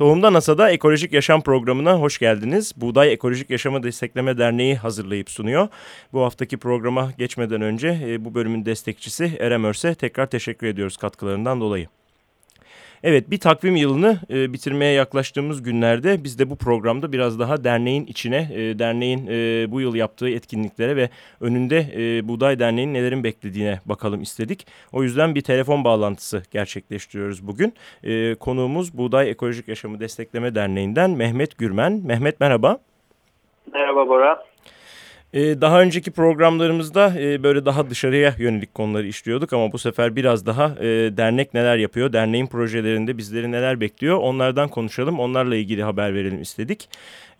Tohumda NASA'da Ekolojik Yaşam Programı'na hoş geldiniz. Buğday Ekolojik Yaşamı Destekleme Derneği hazırlayıp sunuyor. Bu haftaki programa geçmeden önce e, bu bölümün destekçisi Erem Örse tekrar teşekkür ediyoruz katkılarından dolayı. Evet bir takvim yılını e, bitirmeye yaklaştığımız günlerde biz de bu programda biraz daha derneğin içine, e, derneğin e, bu yıl yaptığı etkinliklere ve önünde e, Buğday Derneği'nin nelerin beklediğine bakalım istedik. O yüzden bir telefon bağlantısı gerçekleştiriyoruz bugün. E, konuğumuz Buğday Ekolojik Yaşamı Destekleme Derneği'nden Mehmet Gürmen. Mehmet merhaba. Merhaba Bora. Ee, daha önceki programlarımızda e, böyle daha dışarıya yönelik konuları işliyorduk ama bu sefer biraz daha e, dernek neler yapıyor, derneğin projelerinde bizleri neler bekliyor onlardan konuşalım, onlarla ilgili haber verelim istedik.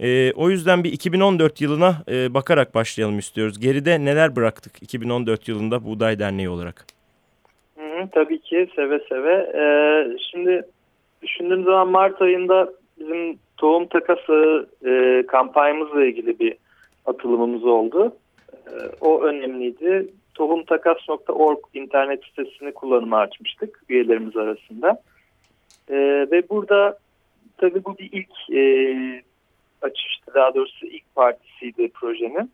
E, o yüzden bir 2014 yılına bakarak başlayalım istiyoruz. Geride neler bıraktık 2014 yılında Buğday Derneği olarak? Tabii ki seve seve. Ee, şimdi düşündüğüm zaman Mart ayında bizim tohum takası e, kampanyamızla ilgili bir atılımımız oldu. Ee, o önemliydi. Tohumtakas.org internet sitesini kullanıma açmıştık üyelerimiz arasında. Ee, ve burada tabii bu bir ilk e, açıştı. Daha doğrusu ilk partisiydi projenin.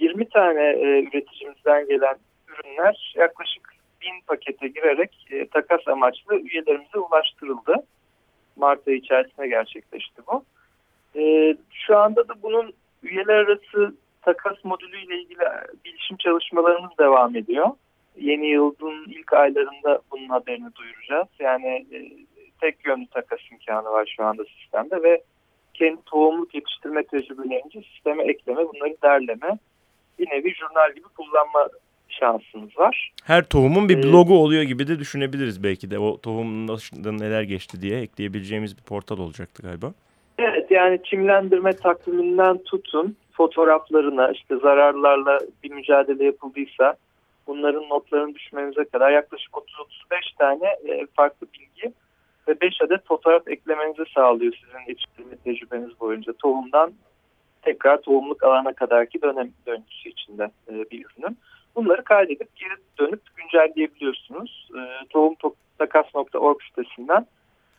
20 tane e, üreticimizden gelen ürünler yaklaşık 1000 pakete girerek e, takas amaçlı üyelerimize ulaştırıldı. Mart ayı içerisinde gerçekleşti bu. E, şu anda da bunun Üyeler arası takas modülü ile ilgili bilişim çalışmalarımız devam ediyor. Yeni yılın ilk aylarında bunun haberini duyuracağız. Yani e, tek yönlü takas imkanı var şu anda sistemde ve kendi tohumluk yetiştirme tecrübelerinizi sisteme ekleme, bunları derleme, bir nevi jurnal gibi kullanma şansınız var. Her tohumun bir ee, blogu oluyor gibi de düşünebiliriz belki de. O tohumun neler geçti diye ekleyebileceğimiz bir portal olacaktı galiba. Evet yani çimlendirme takviminden tutun fotoğraflarına işte zararlarla bir mücadele yapıldıysa bunların notlarını düşmenize kadar yaklaşık 30-35 tane e, farklı bilgi ve 5 adet fotoğraf eklemenizi sağlıyor sizin yetiştirme tecrübeniz boyunca tohumdan tekrar tohumluk alana kadarki dönem döngüsü içinde e, bir ürünün. Bunları kaydedip geri dönüp güncelleyebiliyorsunuz. E, tohumtakas.org sitesinden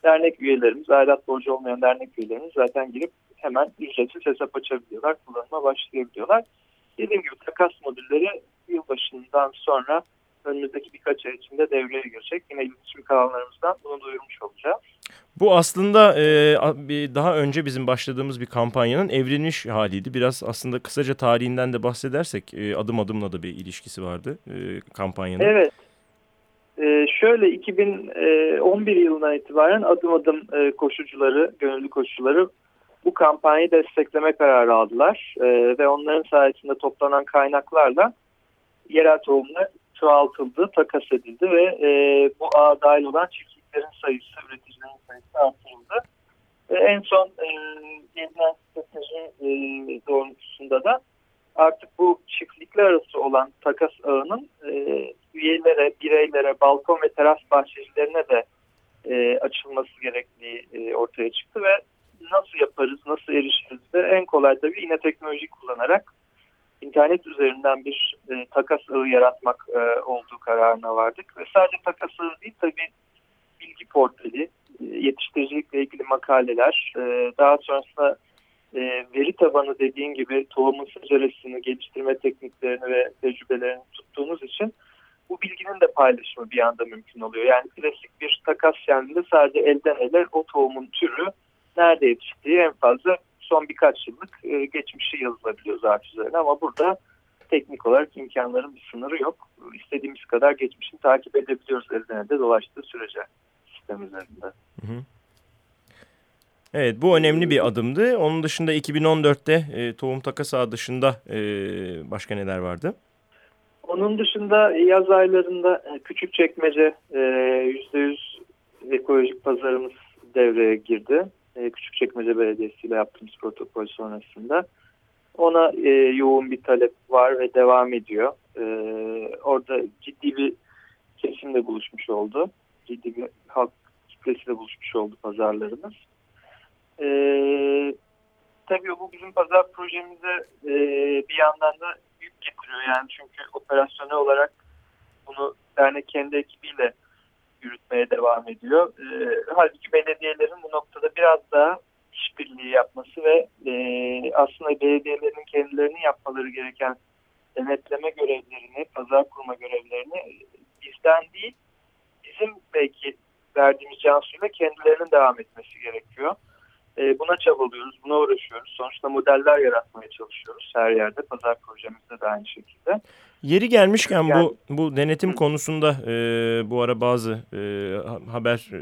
dernek üyelerimiz, aidat borcu olmayan dernek üyelerimiz zaten girip hemen ücretsiz hesap açabiliyorlar, kullanıma başlayabiliyorlar. Dediğim gibi takas modülleri yılbaşından sonra önümüzdeki birkaç ay içinde devreye girecek. Yine iletişim kanallarımızdan bunu duyurmuş olacağız. Bu aslında e, daha önce bizim başladığımız bir kampanyanın evrilmiş haliydi. Biraz aslında kısaca tarihinden de bahsedersek e, adım adımla da bir ilişkisi vardı e, kampanyanın. Evet. Ee, şöyle 2011 e, yılından itibaren adım adım e, koşucuları, gönüllü koşucuları bu kampanyayı destekleme kararı aldılar. E, ve onların sayesinde toplanan kaynaklarla yerel tohumlar çoğaltıldı, takas edildi ve e, bu ağa dahil olan çiftliklerin sayısı, üreticilerin sayısı artırıldı. En son e, gelinen strateji doğrultusunda da artık bu çiftlikler arası olan takas ağının e, üyelere, bireylere, balkon ve teras bahçecilerine de e, açılması gerektiği e, ortaya çıktı ve nasıl yaparız, nasıl erişiriz de en kolay tabii yine teknoloji kullanarak internet üzerinden bir e, takas ağı yaratmak e, olduğu kararına vardık. Ve sadece takas ağı değil tabii bilgi portali, e, yetiştiricilikle ilgili makaleler, e, daha sonrasında e, veri tabanı dediğin gibi tohumun seceresini, geliştirme tekniklerini ve tecrübelerini tuttuğumuz için bu bilginin de paylaşımı bir anda mümkün oluyor. Yani klasik bir takas şeklinde sadece elden ele o tohumun türü nerede yetiştiği en fazla son birkaç yıllık e, geçmişi yazılabiliyor zaten üzerine ama burada teknik olarak imkanların bir sınırı yok. İstediğimiz kadar geçmişini takip edebiliyoruz elden elde dolaştığı sürece sistem üzerinde. Hı hı. Evet bu önemli bir adımdı. Onun dışında 2014'te e, tohum takas ağı dışında e, başka neler vardı? Onun dışında yaz aylarında e, küçük çekmece %100 e, ekolojik pazarımız devreye girdi. E, küçük çekmece Belediyesi ile yaptığımız protokol sonrasında. Ona yoğun bir talep var ve devam ediyor. Orada ciddi bir kesimle buluşmuş oldu. Ciddi bir halk kitlesiyle buluşmuş oldu pazarlarımız. Tabii bu bizim pazar projemize bir yandan da getiriyor yani çünkü operasyonel olarak bunu dernek kendi ekibiyle yürütmeye devam ediyor. E, halbuki belediyelerin bu noktada biraz daha işbirliği yapması ve e, aslında belediyelerin kendilerinin yapmaları gereken denetleme görevlerini, pazar kurma görevlerini bizden değil, bizim belki verdiğimiz cansuyla kendilerinin devam etmesi gerekiyor. E, buna çabalıyoruz, buna uğraşıyoruz. Sonuçta modeller yaratmaya çalışıyoruz her yerde. Pazar projemizde de aynı şekilde. Yeri gelmişken yani, bu bu denetim konusunda e, bu ara bazı e, haber e,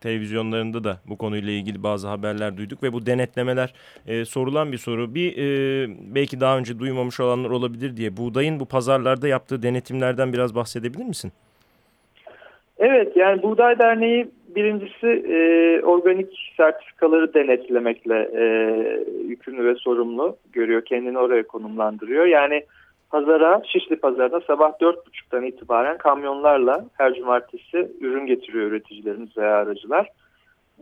televizyonlarında da bu konuyla ilgili bazı haberler duyduk ve bu denetlemeler e, sorulan bir soru. Bir e, belki daha önce duymamış olanlar olabilir diye buğdayın bu pazarlarda yaptığı denetimlerden biraz bahsedebilir misin? Evet yani Buğday Derneği birincisi e, organik sertifikaları denetlemekle e, yükümlü ve sorumlu görüyor. Kendini oraya konumlandırıyor. Yani pazara, Şişli pazarına sabah 4.30'dan itibaren kamyonlarla her cumartesi ürün getiriyor üreticilerimiz veya aracılar.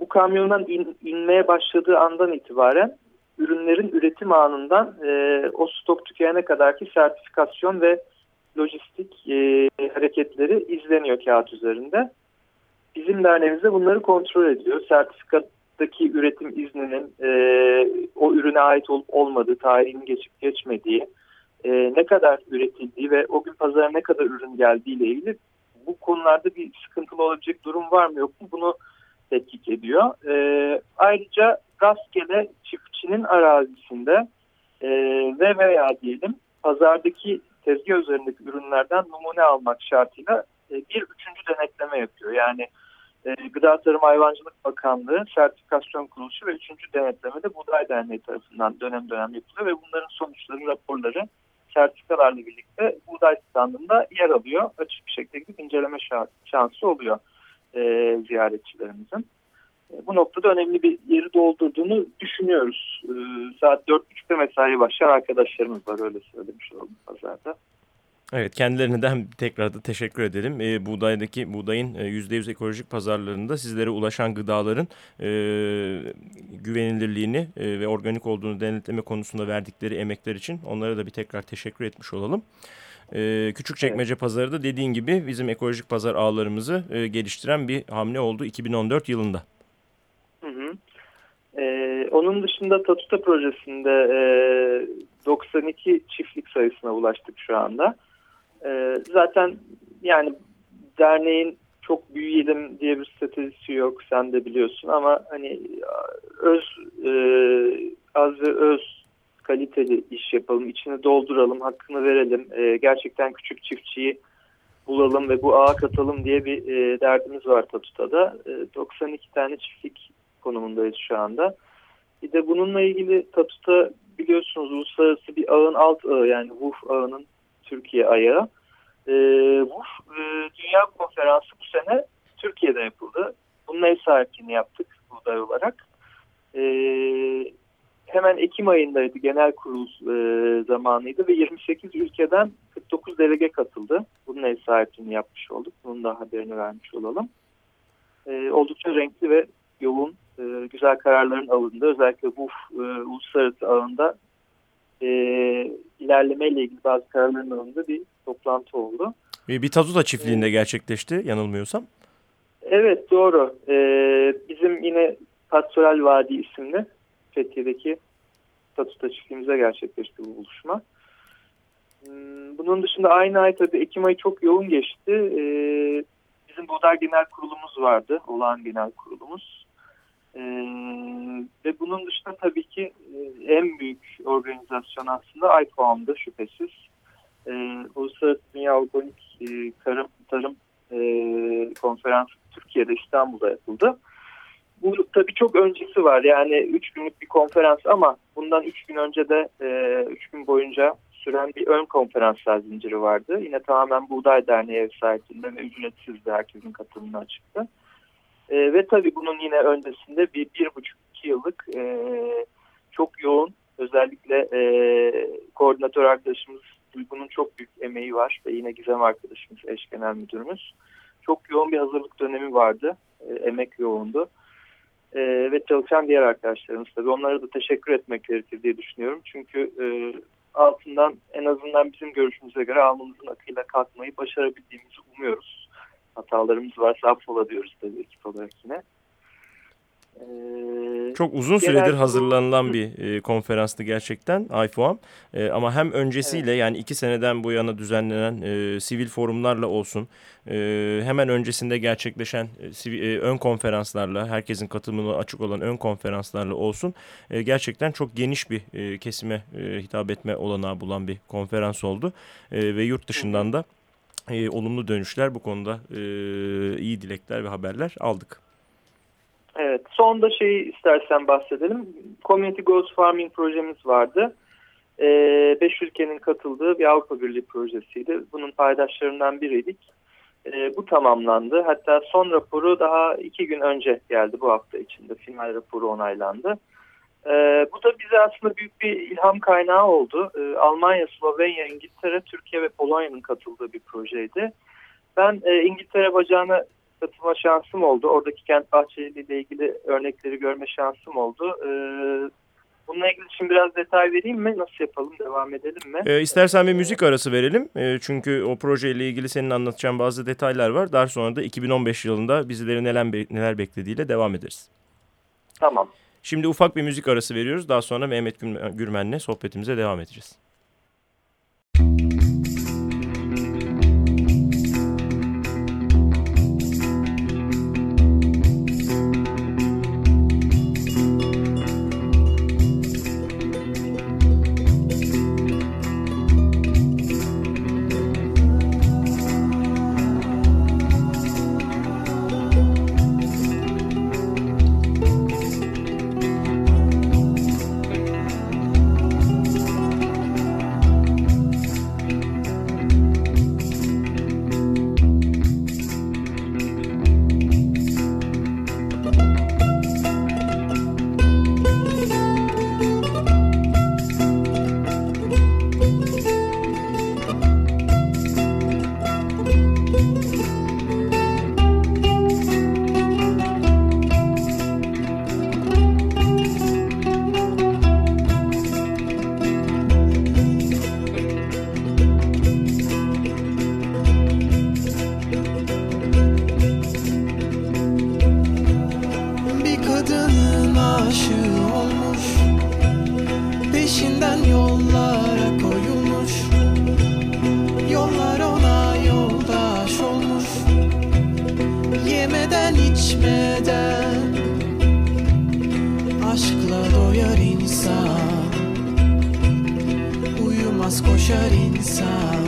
Bu kamyondan in, inmeye başladığı andan itibaren ürünlerin üretim anından e, o stok tükenene kadarki sertifikasyon ve lojistik e, hareketleri izleniyor kağıt üzerinde. Bizim derneğimizde bunları kontrol ediyor. Sertifikadaki üretim izninin e, o ürüne ait olup olmadığı, tarihinin geçip geçmediği, e, ne kadar üretildiği ve o gün pazara ne kadar ürün geldiği ile ilgili bu konularda bir sıkıntılı olabilecek durum var mı yok mu bunu tetkik ediyor. E, ayrıca rastgele çiftçinin arazisinde e, ve veya diyelim pazardaki tezgah üzerindeki ürünlerden numune almak şartıyla e, bir üçüncü denetleme yapıyor. Yani e, Gıda Tarım Hayvancılık Bakanlığı Sertifikasyon Kuruluşu ve üçüncü denetlemede Buğday Derneği tarafından dönem dönem yapılıyor ve bunların sonuçları, raporları sertifikalarla birlikte buğday standında yer alıyor. Açık bir şekilde gidip inceleme şansı oluyor e, ziyaretçilerimizin. E, bu noktada önemli bir yeri doldurduğunu düşünüyoruz. E, saat 4.30'da mesai başlayan arkadaşlarımız var öyle söylemiş oldum pazarda. Evet kendilerine de tekrar da teşekkür edelim. E, buğdaydaki buğdayın e, %100 ekolojik pazarlarında sizlere ulaşan gıdaların e, güvenilirliğini e, ve organik olduğunu denetleme konusunda verdikleri emekler için onlara da bir tekrar teşekkür etmiş olalım. E, Küçükçekmece evet. Pazarı da dediğin gibi bizim ekolojik pazar ağlarımızı e, geliştiren bir hamle oldu 2014 yılında. Hı hı. Ee, onun dışında Tatuta projesinde e, 92 çiftlik sayısına ulaştık şu anda. E, zaten yani derneğin çok büyüyelim diye bir stratejisi yok sen de biliyorsun ama hani öz e, az ve öz kaliteli iş yapalım, içini dolduralım, hakkını verelim, e, gerçekten küçük çiftçiyi bulalım ve bu ağa katalım diye bir e, derdimiz var Tatuta'da. E, 92 tane çiftlik konumundayız şu anda. Bir de bununla ilgili Tatuta biliyorsunuz uluslararası bir ağın alt ağı yani WUF ağının Türkiye ayağı. E, WUF e, Dünya Konferansı bu sene Türkiye'de yapıldı. Bunun ev sahipliğini yaptık buğday olarak. E, hemen Ekim ayındaydı genel kurul e, zamanıydı ve 28 ülkeden 49 delege katıldı. Bunun ev sahipliğini yapmış olduk. Bunun da haberini vermiş olalım. E, oldukça renkli ve yoğun e, güzel kararların alındı. Özellikle bu e, uluslararası ağında e, ilerlemeyle ilgili bazı kararların alındığı bir toplantı oldu. Bir, Tazuta çiftliğinde ee, gerçekleşti yanılmıyorsam. Evet doğru. Ee, bizim yine Pastoral Vadi isimli Fethiye'deki Tazuta çiftliğimize gerçekleşti bu buluşma. Hmm, bunun dışında aynı ay tabii Ekim ayı çok yoğun geçti. Ee, bizim Buğday Genel Kurulumuz vardı. Olağan Genel Kurulumuz. Ee, ve bunun dışında tabii ki e, en büyük organizasyon aslında IFOAM'da şüphesiz. Ee, Uluslararası Dünya Organik e, Tarım, Tarım e, Konferansı Türkiye'de İstanbul'da yapıldı. Bu tabii çok öncesi var yani 3 günlük bir konferans ama bundan 3 gün önce de 3 e, gün boyunca süren bir ön konferanslar zinciri vardı. Yine tamamen Buğday Derneği ev sahipliğinde ve ücretsizdi herkesin katılımına açıktı. E, ve tabii bunun yine öncesinde bir, bir buçuk iki yıllık e, çok yoğun özellikle e, koordinatör arkadaşımız Duygu'nun çok büyük emeği var ve yine Gizem arkadaşımız eş genel müdürümüz. Çok yoğun bir hazırlık dönemi vardı. E, emek yoğundu. E, ve çalışan diğer arkadaşlarımız tabii onlara da teşekkür etmek gerekir diye düşünüyorum. Çünkü e, altından en azından bizim görüşümüze göre alnımızın akıyla kalkmayı başarabildiğimizi umuyoruz. Hatalarımız varsa affola diyoruz tabii ekip olarak yine. Ee, Çok uzun süredir Genel hazırlanılan bir e, konferanstı gerçekten IFOAM. E, ama hem öncesiyle evet. yani iki seneden bu yana düzenlenen e, sivil forumlarla olsun, e, hemen öncesinde gerçekleşen e, e, ön konferanslarla, herkesin katılımına açık olan ön konferanslarla olsun, e, gerçekten çok geniş bir e, kesime e, hitap etme olanağı bulan bir konferans oldu. E, ve yurt dışından da e, olumlu dönüşler bu konuda e, iyi dilekler ve haberler aldık. Evet, son da şeyi istersen bahsedelim. Community Goals Farming projemiz vardı. Ee, beş ülkenin katıldığı bir Avrupa Birliği projesiydi. Bunun paydaşlarından biriydik. Ee, bu tamamlandı. Hatta son raporu daha iki gün önce geldi bu hafta içinde. Final raporu onaylandı. Ee, bu da bize aslında büyük bir ilham kaynağı oldu. Ee, Almanya, Slovenya, İngiltere, Türkiye ve Polonya'nın katıldığı bir projeydi. Ben e, İngiltere bacağına katılma şansım oldu. Oradaki kent bahçeleriyle ilgili örnekleri görme şansım oldu. Ee, bununla ilgili şimdi biraz detay vereyim mi? Nasıl yapalım? Devam edelim mi? Ee, istersen bir müzik arası verelim. Ee, çünkü o projeyle ilgili senin anlatacağın bazı detaylar var. Daha sonra da 2015 yılında bizleri neler, neler beklediğiyle devam ederiz. Tamam. Şimdi ufak bir müzik arası veriyoruz. Daha sonra Mehmet Gürmen'le sohbetimize devam edeceğiz. aşığı olmuş. Peşinden yollara koyulmuş. Yollar ona yoldaş olmuş. Yemeden içmeden Aşkla doyar insan. Uyumaz koşar insan.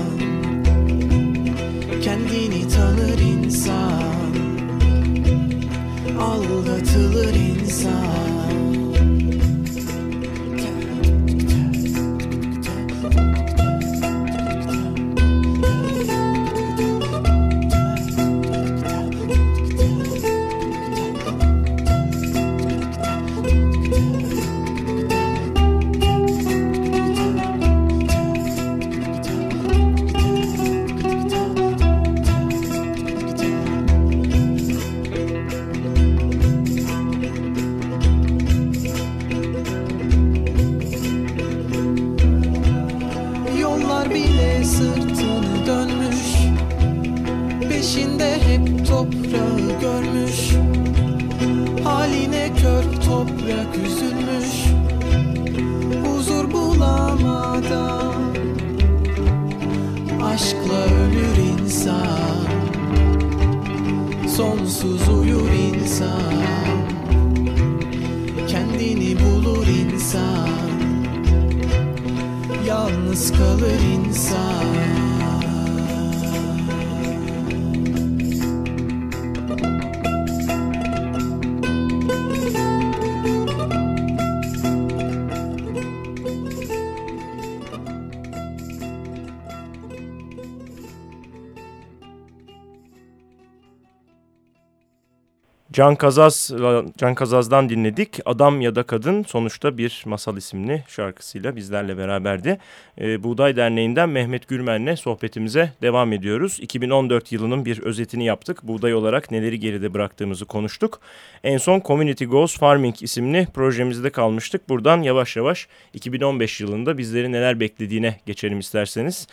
Kendini tanır insan. Aldatılır insan. yalnız kalır insan. Can Kazaz Can Kazaz'dan dinledik. Adam ya da Kadın sonuçta bir masal isimli şarkısıyla bizlerle beraberdi. E, Buğday Derneği'nden Mehmet Gürmen'le sohbetimize devam ediyoruz. 2014 yılının bir özetini yaptık. Buğday olarak neleri geride bıraktığımızı konuştuk. En son Community Goes Farming isimli projemizde kalmıştık. Buradan yavaş yavaş 2015 yılında bizleri neler beklediğine geçelim isterseniz.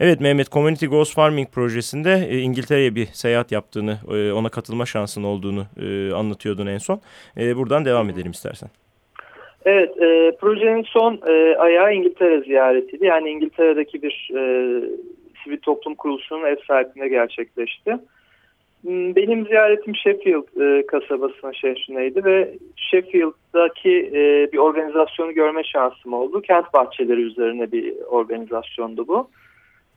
Evet Mehmet Community Goes Farming projesinde e, İngiltere'ye bir seyahat yaptığını, e, ona katılma şansın olduğunu e, anlatıyordun en son. E, buradan devam edelim istersen. Evet, e, projenin son e, ayağı İngiltere ziyaretiydi. Yani İngiltere'deki bir e, sivil toplum kuruluşunun ev sahipliğinde gerçekleşti. Hmm, benim ziyaretim Sheffield e, kasabasına şehrindeydi ve Sheffield'daki e, bir organizasyonu görme şansım oldu. Kent bahçeleri üzerine bir organizasyondu bu.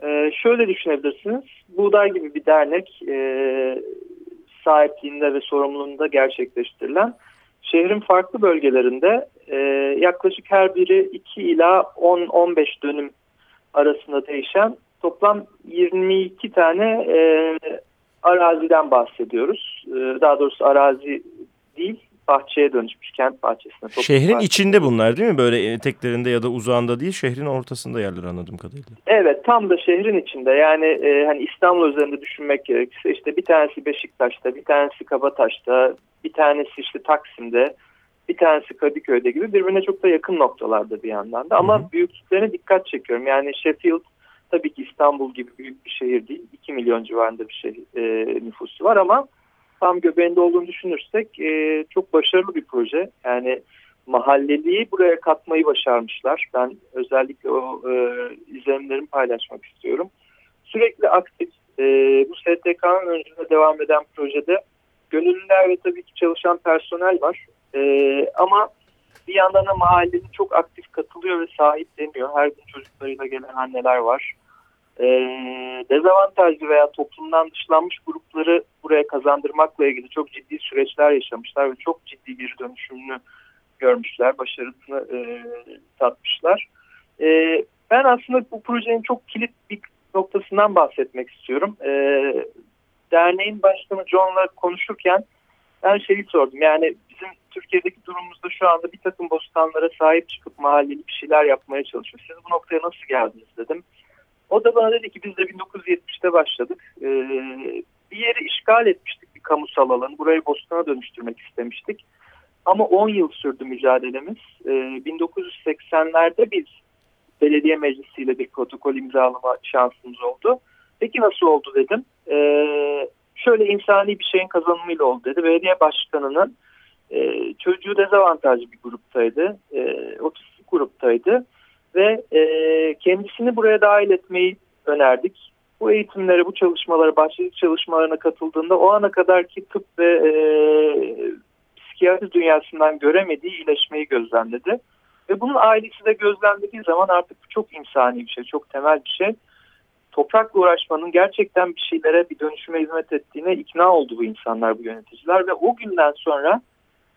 E, şöyle düşünebilirsiniz, Buğday gibi bir dernek e, sahipliğinde ve sorumluluğunda gerçekleştirilen şehrin farklı bölgelerinde e, yaklaşık her biri 2 ila 10-15 dönüm arasında değişen toplam 22 tane e, araziden bahsediyoruz. E, daha doğrusu arazi değil, bahçeye dönüşmüş kent bahçesine. Şehrin bahçesine. içinde bunlar değil mi? Böyle eteklerinde ya da uzağında değil şehrin ortasında yerler anladığım kadarıyla. Evet tam da şehrin içinde yani e, hani İstanbul üzerinde düşünmek gerekirse işte bir tanesi Beşiktaş'ta bir tanesi Kabataş'ta bir tanesi işte Taksim'de bir tanesi Kadıköy'de gibi birbirine çok da yakın noktalarda bir yandan da ama hı hı. büyüklüklerine dikkat çekiyorum. Yani Sheffield tabii ki İstanbul gibi büyük bir şehir değil 2 milyon civarında bir şehir e, nüfusu var ama tam göbeğinde olduğunu düşünürsek e, çok başarılı bir proje. Yani mahalleliği buraya katmayı başarmışlar. Ben özellikle o e, izlenimlerimi paylaşmak istiyorum. Sürekli aktif e, bu STK'nın öncesinde devam eden projede gönüllüler ve tabii ki çalışan personel var. E, ama bir yandan da mahallenin çok aktif katılıyor ve sahipleniyor. Her gün çocuklarıyla gelen anneler var e, dezavantajlı veya toplumdan dışlanmış grupları buraya kazandırmakla ilgili çok ciddi süreçler yaşamışlar ve çok ciddi bir dönüşümünü görmüşler, başarısını e, tatmışlar. E, ben aslında bu projenin çok kilit bir noktasından bahsetmek istiyorum. E, derneğin başkanı John'la konuşurken ben şeyi sordum. Yani bizim Türkiye'deki durumumuzda şu anda bir takım bostanlara sahip çıkıp mahalleli bir şeyler yapmaya çalışıyor. Siz bu noktaya nasıl geldiniz dedim. O da bana dedi ki biz de 1970'te başladık. Ee, bir yeri işgal etmiştik bir kamusal alanı. Burayı bostana dönüştürmek istemiştik. Ama 10 yıl sürdü mücadelemiz. Ee, 1980'lerde biz belediye meclisiyle bir protokol imzalama şansımız oldu. Peki nasıl oldu dedim. Ee, şöyle insani bir şeyin kazanımıyla oldu dedi. Belediye başkanının e, çocuğu dezavantajlı bir gruptaydı. E, otistik gruptaydı ve e, kendisini buraya dahil etmeyi önerdik. Bu eğitimlere, bu çalışmalara, başlık çalışmalarına katıldığında o ana kadarki tıp ve e, psikiyatri dünyasından göremediği iyileşmeyi gözlemledi. Ve bunun ailesi de gözlemlediği zaman artık çok insani bir şey, çok temel bir şey. Toprakla uğraşmanın gerçekten bir şeylere, bir dönüşüme hizmet ettiğine ikna oldu bu insanlar, bu yöneticiler. Ve o günden sonra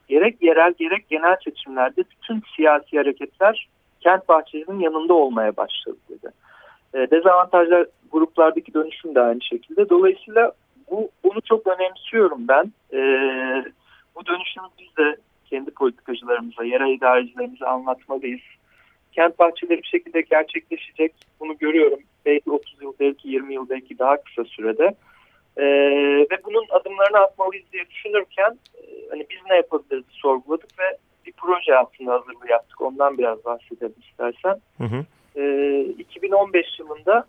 gerek yerel gerek genel seçimlerde bütün siyasi hareketler kent bahçelerinin yanında olmaya başladı dedi. E, dezavantajlar gruplardaki dönüşüm de aynı şekilde. Dolayısıyla bu bunu çok önemsiyorum ben. E, bu dönüşümü biz de kendi politikacılarımıza, yerel idarecilerimize anlatmalıyız. Kent bahçeleri bir şekilde gerçekleşecek. Bunu görüyorum. Belki 30 yıl, belki 20 yıl, belki daha kısa sürede. Ee, ve bunun adımlarını atmalıyız diye düşünürken e, hani biz ne yapabiliriz sorguladık ve bir proje aslında hazırlığı yaptık. Ondan biraz bahsedelim istersen. Hı hı. E, ee, 2015 yılında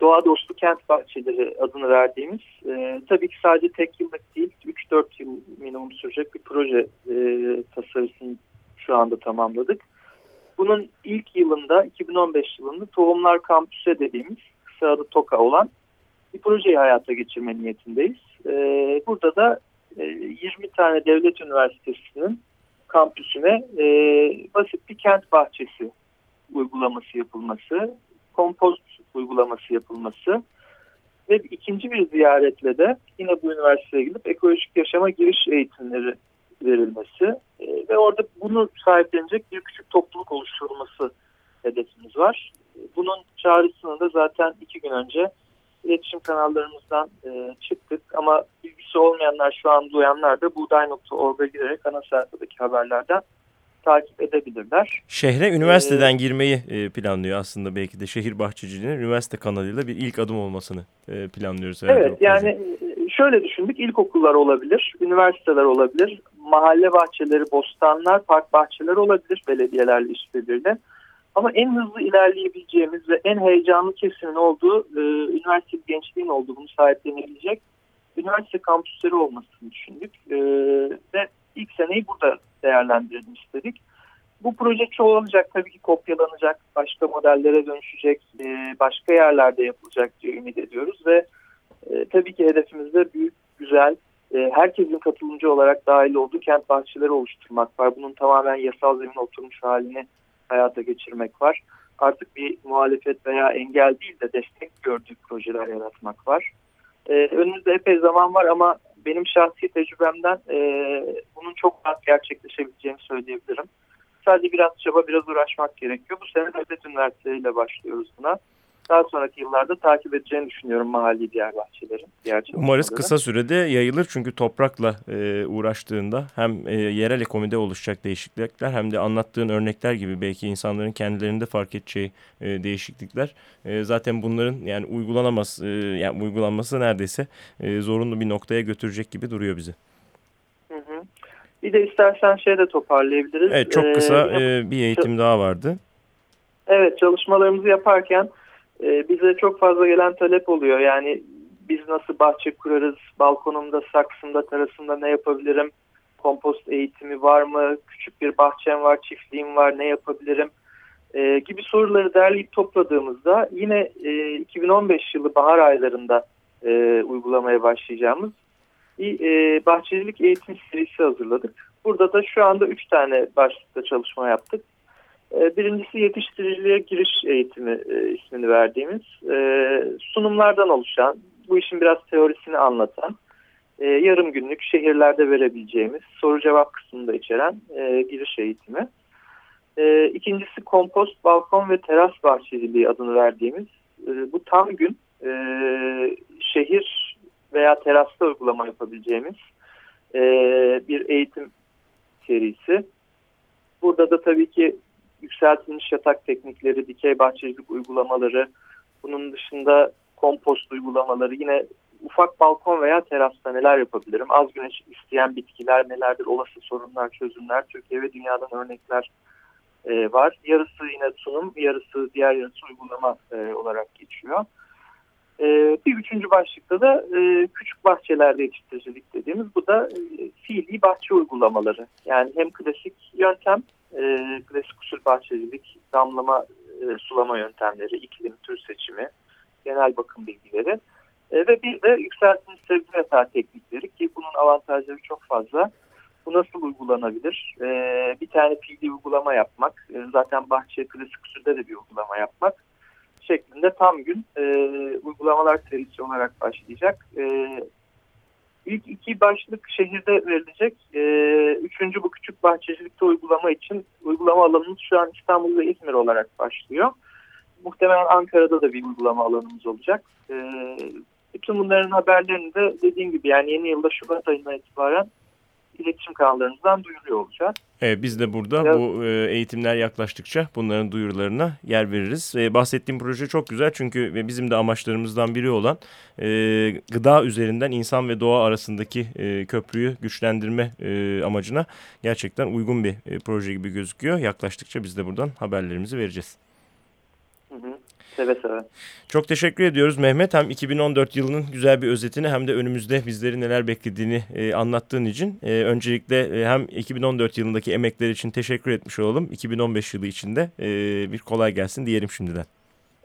Doğa Dostu Kent Bahçeleri adını verdiğimiz e, tabii ki sadece tek yıllık değil 3-4 yıl minimum sürecek bir proje e, tasarısını şu anda tamamladık. Bunun ilk yılında 2015 yılında Tohumlar Kampüse dediğimiz kısa adı TOKA olan bir projeyi hayata geçirme niyetindeyiz. E, burada da e, 20 tane devlet üniversitesinin kampüsüne e, basit bir kent bahçesi uygulaması yapılması, kompost uygulaması yapılması ve ikinci bir ziyaretle de yine bu üniversiteye gidip ekolojik yaşama giriş eğitimleri verilmesi e, ve orada bunu sahiplenecek bir küçük topluluk oluşturulması hedefimiz var. Bunun çağrısını da zaten iki gün önce iletişim kanallarımızdan e, çıktık ama bilgi ilgisi olmayanlar şu an duyanlar da buğday.org'a girerek ana sayfadaki haberlerden takip edebilirler. Şehre üniversiteden ee, girmeyi e, planlıyor aslında belki de şehir bahçeciliğinin üniversite kanalıyla bir ilk adım olmasını e, planlıyoruz. Evet yani e, şöyle düşündük ilkokullar olabilir, üniversiteler olabilir, mahalle bahçeleri, bostanlar, park bahçeleri olabilir belediyelerle işbirliğiyle. Ama en hızlı ilerleyebileceğimiz ve en heyecanlı kesimin olduğu, e, üniversite gençliğin olduğu bunu sahiplenebilecek üniversite kampüsleri olmasını düşündük. E, ve ilk seneyi burada değerlendirelim istedik. Bu proje çoğalacak tabii ki kopyalanacak, başka modellere dönüşecek, e, başka yerlerde yapılacak diye ümit ediyoruz ve e, tabii ki hedefimizde büyük, güzel, e, herkesin katılımcı olarak dahil olduğu kent bahçeleri oluşturmak var. Bunun tamamen yasal zemin oturmuş halini hayata geçirmek var. Artık bir muhalefet veya engel değil de destek gördüğü projeler yaratmak var. Önümüzde epey zaman var ama benim şahsi tecrübemden e, bunun çok rahat gerçekleşebileceğini söyleyebilirim. Sadece biraz çaba, biraz uğraşmak gerekiyor. Bu sene devlet üniversiteleriyle başlıyoruz buna daha sonraki yıllarda takip edeceğini düşünüyorum mahalli diğer bahçelerin. Diğer Umarız kısa sürede yayılır çünkü toprakla e, uğraştığında hem e, yerel ekomide oluşacak değişiklikler hem de anlattığın örnekler gibi belki insanların kendilerinde fark edeceği e, değişiklikler. E, zaten bunların yani uygulanamaz, e, yani uygulanması neredeyse e, zorunlu bir noktaya götürecek gibi duruyor bizi. Bir de istersen şey de toparlayabiliriz. Evet çok kısa ee, bir eğitim daha vardı. Evet çalışmalarımızı yaparken e, bize çok fazla gelen talep oluyor. Yani biz nasıl bahçe kurarız, balkonumda, saksımda, terasımda ne yapabilirim, kompost eğitimi var mı, küçük bir bahçem var, çiftliğim var, ne yapabilirim e, gibi soruları derleyip topladığımızda yine e, 2015 yılı bahar aylarında e, uygulamaya başlayacağımız bir e, bahçecilik eğitim serisi hazırladık. Burada da şu anda 3 tane başlıkta çalışma yaptık. E, birincisi yetiştiriciliğe giriş eğitimi e, ismini verdiğimiz e, sunumlardan oluşan, bu işin biraz teorisini anlatan, yarım günlük şehirlerde verebileceğimiz soru cevap kısmında içeren giriş eğitimi. İkincisi kompost, balkon ve teras bahçeciliği adını verdiğimiz bu tam gün şehir veya terasta uygulama yapabileceğimiz bir eğitim serisi. Burada da tabii ki yükseltilmiş yatak teknikleri, dikey bahçecilik uygulamaları, bunun dışında kompost uygulamaları, yine ufak balkon veya terasta neler yapabilirim? Az güneş isteyen bitkiler nelerdir? Olası sorunlar, çözümler, Türkiye ve dünyadan örnekler e, var. Yarısı yine sunum, yarısı diğer yarısı uygulama e, olarak geçiyor. E, bir üçüncü başlıkta da e, küçük bahçelerde yetiştiricilik dediğimiz bu da e, fiili bahçe uygulamaları. Yani hem klasik yöntem e, klasik usul bahçecilik, damlama, e, sulama yöntemleri, iklim, tür seçimi, genel bakım bilgileri e, ve bir de yükseltilmiş sebze yatağı teknikleri ki bunun avantajları çok fazla. Bu nasıl uygulanabilir? E, bir tane fiili uygulama yapmak, e, zaten bahçe klasik usulde de bir uygulama yapmak şeklinde tam gün e, uygulamalar serisi olarak başlayacak. E, İlk iki başlık şehirde verilecek. E, üçüncü bu küçük bahçecilikte uygulama için uygulama alanımız şu an İstanbul ve İzmir olarak başlıyor. Muhtemelen Ankara'da da bir uygulama alanımız olacak. E, bütün bunların haberlerini de dediğim gibi yani yeni yılda Şubat ayından itibaren iletişim kanallarımızdan duyuruyor olacağız. Evet, biz de burada evet. bu e, eğitimler yaklaştıkça bunların duyurularına yer veririz. E, bahsettiğim proje çok güzel çünkü bizim de amaçlarımızdan biri olan e, gıda üzerinden insan ve doğa arasındaki e, köprüyü güçlendirme e, amacına gerçekten uygun bir e, proje gibi gözüküyor. Yaklaştıkça biz de buradan haberlerimizi vereceğiz. Hı hı. Seve seve. Çok teşekkür ediyoruz Mehmet. Hem 2014 yılının güzel bir özetini hem de önümüzde bizleri neler beklediğini e, anlattığın için. E, öncelikle e, hem 2014 yılındaki emekler için teşekkür etmiş olalım. 2015 yılı içinde e, bir kolay gelsin diyelim şimdiden.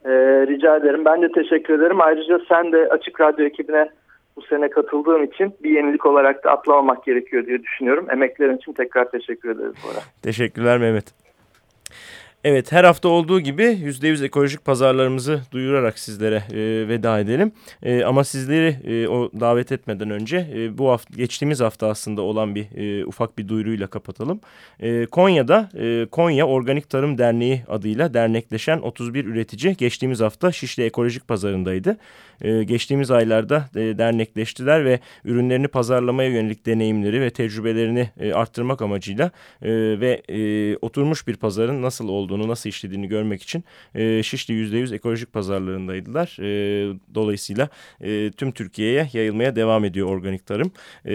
E, rica ederim. Ben de teşekkür ederim. Ayrıca sen de Açık Radyo ekibine bu sene katıldığım için bir yenilik olarak da atlamamak gerekiyor diye düşünüyorum. Emeklerin için tekrar teşekkür ederiz. Teşekkürler Mehmet. Evet her hafta olduğu gibi %100 ekolojik pazarlarımızı duyurarak sizlere e, veda edelim. E, ama sizleri e, o davet etmeden önce e, bu hafta geçtiğimiz hafta aslında olan bir e, ufak bir duyuruyla kapatalım. E, Konya'da e, Konya Organik Tarım Derneği adıyla dernekleşen 31 üretici geçtiğimiz hafta Şişli Ekolojik Pazarı'ndaydı. E, geçtiğimiz aylarda e, dernekleştiler ve ürünlerini pazarlamaya yönelik deneyimleri ve tecrübelerini e, arttırmak amacıyla e, ve e, oturmuş bir pazarın nasıl olduğunu, nasıl işlediğini görmek için e, Şişli %100 ekolojik pazarlarındaydılar. E, dolayısıyla e, tüm Türkiye'ye yayılmaya devam ediyor organik tarım. E,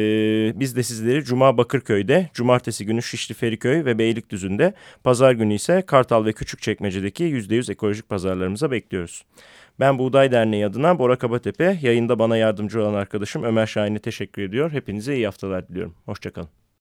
biz de sizleri Cuma Bakırköy'de, Cumartesi günü Şişli Feriköy ve Beylikdüzü'nde, Pazar günü ise Kartal ve Küçükçekmece'deki %100 ekolojik pazarlarımıza bekliyoruz. Ben Buğday Derneği adına Bora Kabatepe, yayında bana yardımcı olan arkadaşım Ömer Şahin'e teşekkür ediyor. Hepinize iyi haftalar diliyorum. Hoşçakalın.